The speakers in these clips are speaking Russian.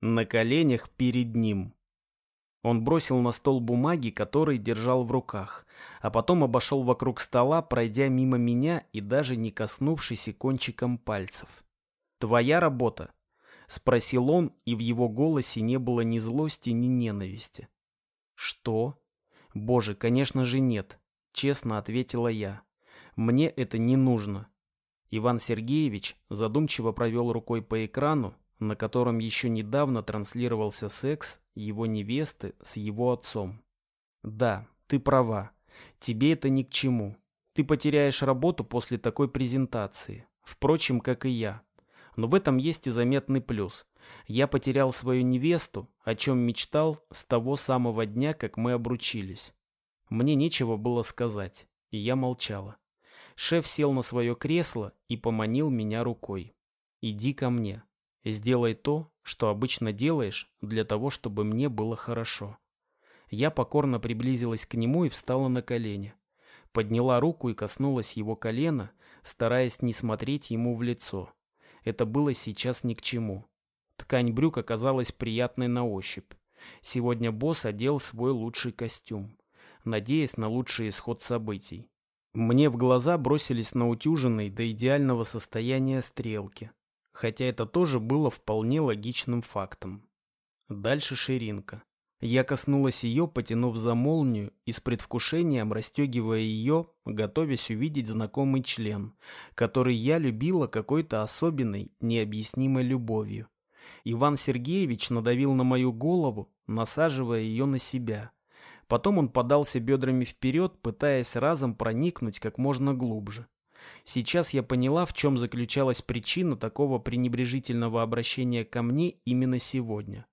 на коленях перед ним. Он бросил на стол бумаги, которые держал в руках, а потом обошел вокруг стола, пройдя мимо меня и даже не коснувшись кончиком пальцев. «Твоя работа?» — спросил он, и в его голосе не было ни злости, ни ненависти. «Что?» «Боже, конечно же нет», — честно ответила я. «Мне это не нужно». Иван Сергеевич задумчиво провел рукой по экрану, на котором еще недавно транслировался секс его невесты с его отцом. Да, ты права. Тебе это ни к чему. Ты потеряешь работу после такой презентации. Впрочем, как и я. Но в этом есть и заметный плюс. Я потерял свою невесту, о чем мечтал с того самого дня, как мы обручились. Мне нечего было сказать, и я молчала. Шеф сел на свое кресло и поманил меня рукой. «Иди ко мне. Сделай то, что обычно делаешь, для того, чтобы мне было хорошо. Я покорно приблизилась к нему и встала на колени. Подняла руку и коснулась его колена, стараясь не смотреть ему в лицо. Это было сейчас ни к чему. Ткань брюк оказалась приятной на ощупь. Сегодня босс одел свой лучший костюм, надеясь на лучший исход событий. Мне в глаза бросились наутюженные до идеального состояния стрелки, хотя это тоже было вполне логичным фактом. Дальше ширинка. Я коснулась ее, потянув за молнию и с предвкушением расстегивая ее, готовясь увидеть знакомый член, который я любила какой-то особенной, необъяснимой любовью. Иван Сергеевич надавил на мою голову, насаживая ее на себя. Потом он подался бедрами вперед, пытаясь разом проникнуть как можно глубже. Сейчас я поняла, в чем заключалась причина такого пренебрежительного обращения ко мне именно сегодня.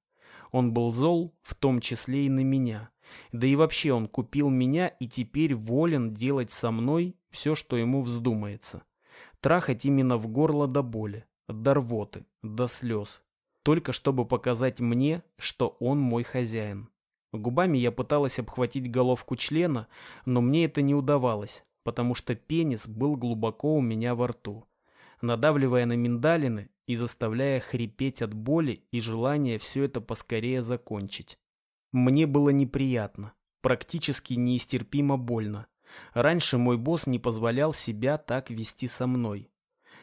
Он был зол, в том числе и на меня. Да и вообще он купил меня и теперь волен делать со мной все, что ему вздумается. Трахать именно в горло до боли, до рвоты, до слез. Только чтобы показать мне, что он мой хозяин. Губами я пыталась обхватить головку члена, но мне это не удавалось потому что пенис был глубоко у меня во рту, надавливая на миндалины и заставляя хрипеть от боли и желания все это поскорее закончить. Мне было неприятно, практически неистерпимо больно. Раньше мой босс не позволял себя так вести со мной.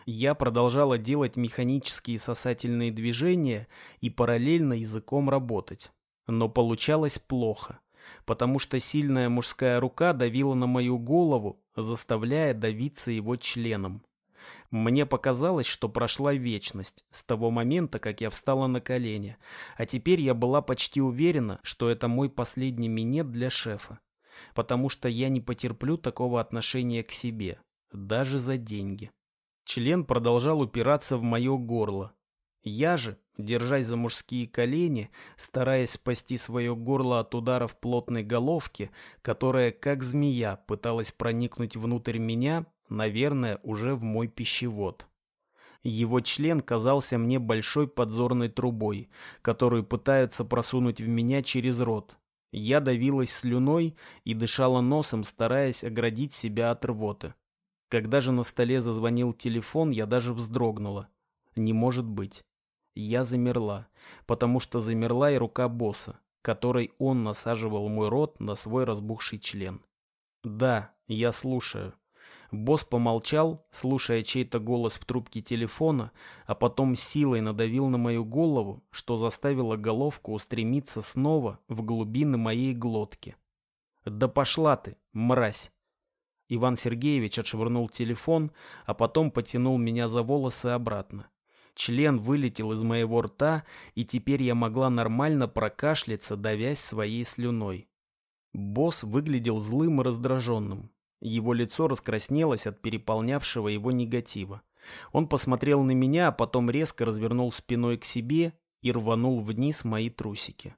Я продолжала делать механические сосательные движения и параллельно языком работать. Но получалось плохо потому что сильная мужская рука давила на мою голову, заставляя давиться его членом. Мне показалось, что прошла вечность с того момента, как я встала на колени, а теперь я была почти уверена, что это мой последний минет для шефа, потому что я не потерплю такого отношения к себе, даже за деньги. Член продолжал упираться в мое горло. Я же, держась за мужские колени, стараясь спасти свое горло от ударов плотной головки, которая, как змея, пыталась проникнуть внутрь меня, наверное, уже в мой пищевод. Его член казался мне большой подзорной трубой, которую пытаются просунуть в меня через рот. Я давилась слюной и дышала носом, стараясь оградить себя от рвоты. Когда же на столе зазвонил телефон, я даже вздрогнула. Не может быть. Я замерла, потому что замерла и рука босса, которой он насаживал мой рот на свой разбухший член. «Да, я слушаю». Босс помолчал, слушая чей-то голос в трубке телефона, а потом силой надавил на мою голову, что заставило головку устремиться снова в глубины моей глотки. «Да пошла ты, мразь!» Иван Сергеевич отшвырнул телефон, а потом потянул меня за волосы обратно. Член вылетел из моего рта, и теперь я могла нормально прокашляться, давясь своей слюной. Босс выглядел злым и раздраженным. Его лицо раскраснелось от переполнявшего его негатива. Он посмотрел на меня, а потом резко развернул спиной к себе и рванул вниз мои трусики.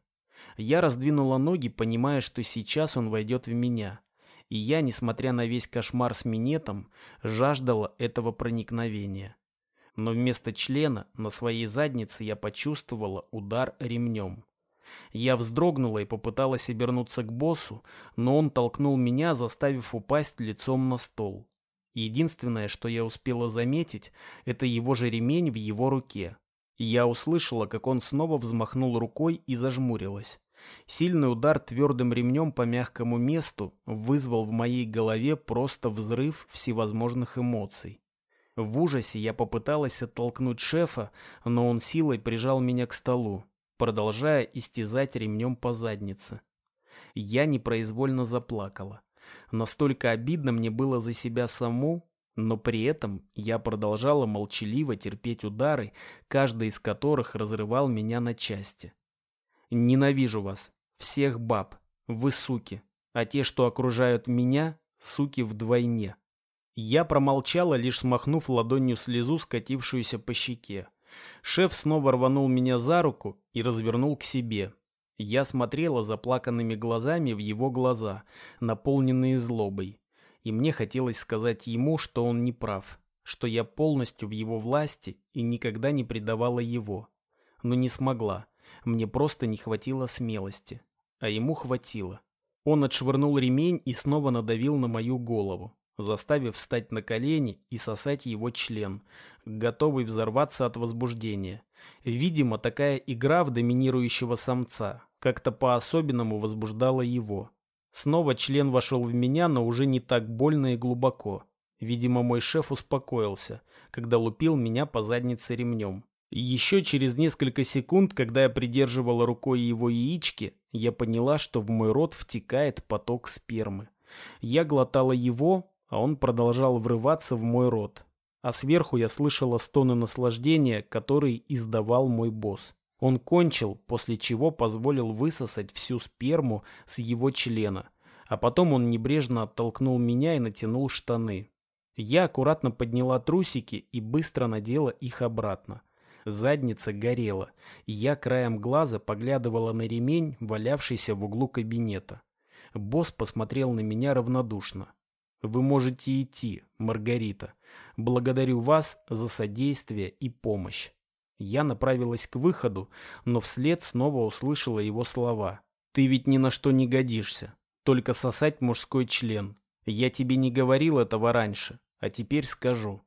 Я раздвинула ноги, понимая, что сейчас он войдет в меня. И я, несмотря на весь кошмар с минетом, жаждала этого проникновения но вместо члена на своей заднице я почувствовала удар ремнем. Я вздрогнула и попыталась обернуться к боссу, но он толкнул меня, заставив упасть лицом на стол. Единственное, что я успела заметить, это его же ремень в его руке. Я услышала, как он снова взмахнул рукой и зажмурилась. Сильный удар твердым ремнем по мягкому месту вызвал в моей голове просто взрыв всевозможных эмоций. В ужасе я попыталась оттолкнуть шефа, но он силой прижал меня к столу, продолжая истязать ремнем по заднице. Я непроизвольно заплакала. Настолько обидно мне было за себя саму, но при этом я продолжала молчаливо терпеть удары, каждый из которых разрывал меня на части. Ненавижу вас, всех баб, вы суки, а те, что окружают меня, суки вдвойне. Я промолчала, лишь смахнув ладонью слезу, скатившуюся по щеке. Шеф снова рванул меня за руку и развернул к себе. Я смотрела заплаканными глазами в его глаза, наполненные злобой. И мне хотелось сказать ему, что он не прав, что я полностью в его власти и никогда не предавала его. Но не смогла. Мне просто не хватило смелости. А ему хватило. Он отшвырнул ремень и снова надавил на мою голову, заставив встать на колени и сосать его член, готовый взорваться от возбуждения. Видимо, такая игра в доминирующего самца как-то по-особенному возбуждала его. Снова член вошел в меня, но уже не так больно и глубоко. Видимо, мой шеф успокоился, когда лупил меня по заднице ремнем. Еще через несколько секунд, когда я придерживала рукой его яички, я поняла, что в мой рот втекает поток спермы. Я глотала его, а он продолжал врываться в мой рот. А сверху я слышала стоны наслаждения, которые издавал мой босс. Он кончил, после чего позволил высосать всю сперму с его члена. А потом он небрежно оттолкнул меня и натянул штаны. Я аккуратно подняла трусики и быстро надела их обратно. Задница горела, и я краем глаза поглядывала на ремень, валявшийся в углу кабинета. Босс посмотрел на меня равнодушно. «Вы можете идти, Маргарита. Благодарю вас за содействие и помощь». Я направилась к выходу, но вслед снова услышала его слова. «Ты ведь ни на что не годишься. Только сосать мужской член. Я тебе не говорил этого раньше, а теперь скажу.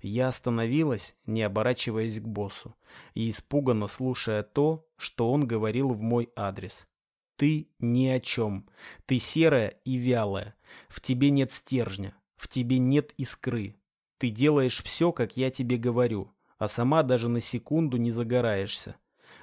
Я остановилась, не оборачиваясь к боссу, и испуганно слушая то, что он говорил в мой адрес. «Ты ни о чем. Ты серая и вялая. В тебе нет стержня. В тебе нет искры. Ты делаешь все, как я тебе говорю, а сама даже на секунду не загораешься.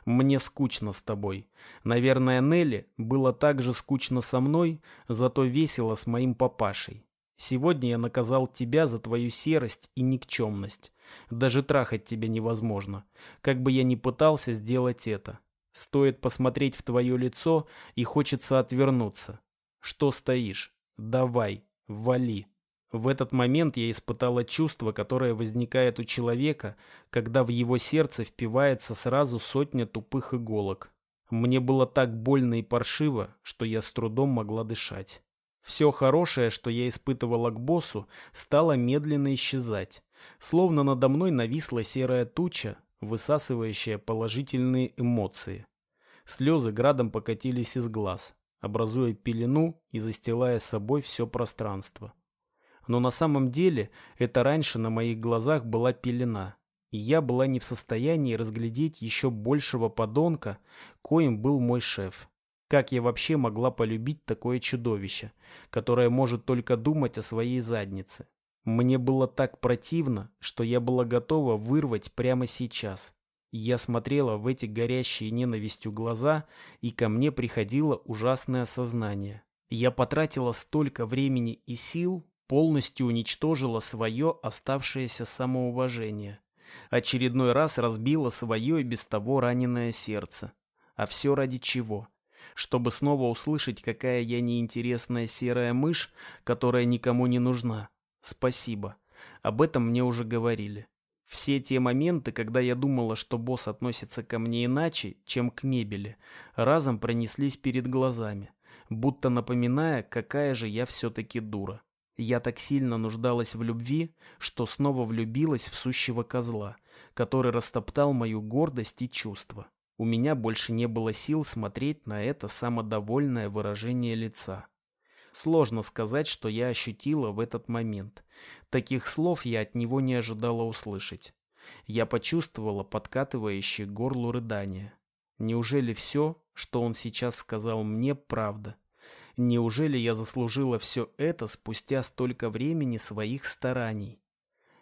Мне скучно с тобой. Наверное, Нелли было так же скучно со мной, зато весело с моим папашей. Сегодня я наказал тебя за твою серость и никчемность. Даже трахать тебя невозможно. Как бы я ни пытался сделать это. Стоит посмотреть в твое лицо, и хочется отвернуться. Что стоишь? Давай, вали. В этот момент я испытала чувство, которое возникает у человека, когда в его сердце впивается сразу сотня тупых иголок. Мне было так больно и паршиво, что я с трудом могла дышать. Все хорошее, что я испытывала к боссу, стало медленно исчезать. Словно надо мной нависла серая туча, высасывающая положительные эмоции. Слезы градом покатились из глаз, образуя пелену и застилая собой все пространство. Но на самом деле это раньше на моих глазах была пелена, и я была не в состоянии разглядеть еще большего подонка, коим был мой шеф. Как я вообще могла полюбить такое чудовище, которое может только думать о своей заднице? Мне было так противно, что я была готова вырвать прямо сейчас. Я смотрела в эти горящие ненавистью глаза, и ко мне приходило ужасное сознание. Я потратила столько времени и сил, полностью уничтожила свое оставшееся самоуважение. Очередной раз разбила свое и без того раненое сердце. А все ради чего? чтобы снова услышать, какая я неинтересная серая мышь, которая никому не нужна. Спасибо. Об этом мне уже говорили. Все те моменты, когда я думала, что босс относится ко мне иначе, чем к мебели, разом пронеслись перед глазами, будто напоминая, какая же я все-таки дура. Я так сильно нуждалась в любви, что снова влюбилась в сущего козла, который растоптал мою гордость и чувства. У меня больше не было сил смотреть на это самодовольное выражение лица. Сложно сказать, что я ощутила в этот момент. Таких слов я от него не ожидала услышать. Я почувствовала подкатывающее к горлу рыдание. Неужели все, что он сейчас сказал мне, правда? Неужели я заслужила все это спустя столько времени своих стараний?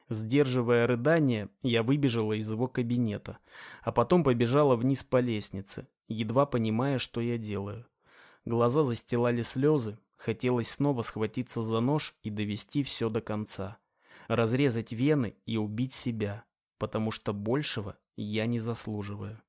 Сдерживая рыдание, я выбежала из его кабинета, а потом побежала вниз по лестнице, едва понимая, что я делаю. Глаза застилали слезы, хотелось снова схватиться за нож и довести все до конца. Разрезать вены и убить себя, потому что большего я не заслуживаю.